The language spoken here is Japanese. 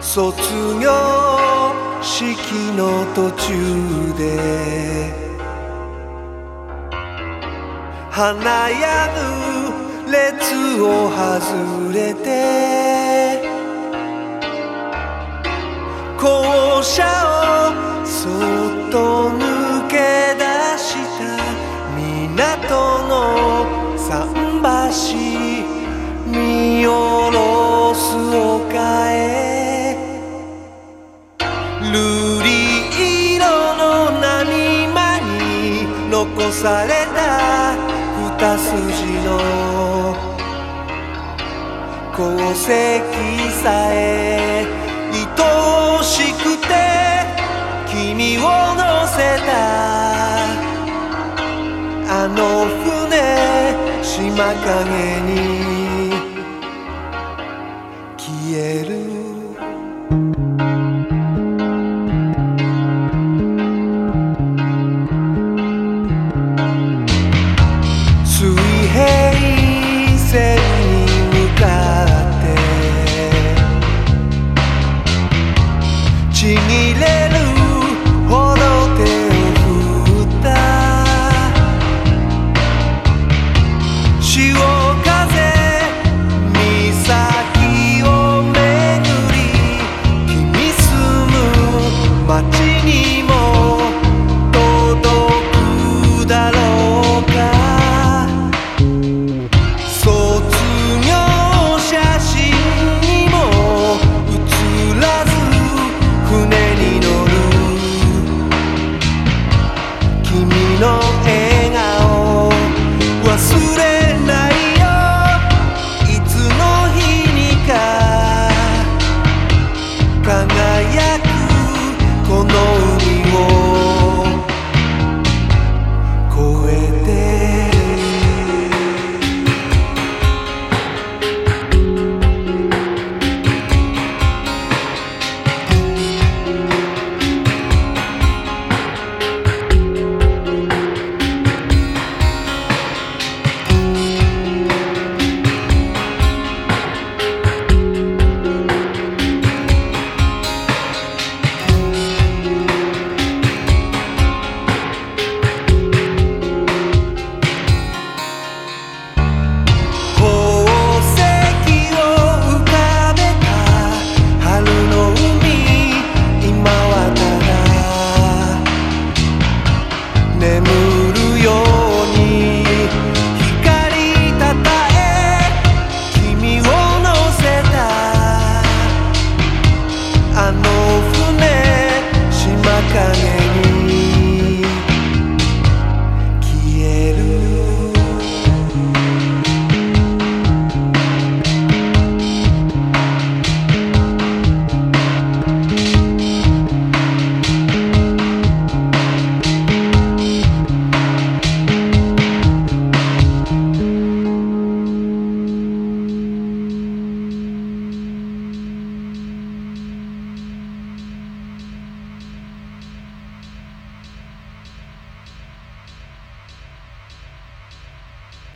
卒業式の途中で華やぐ列を外れて校舎をそっと抜け出した港の桟橋。残された二筋の功績さえ愛しくて君を乗せたあの船島影に消えるちぎれるほど手を振った。潮風岬を巡り君住む街に singing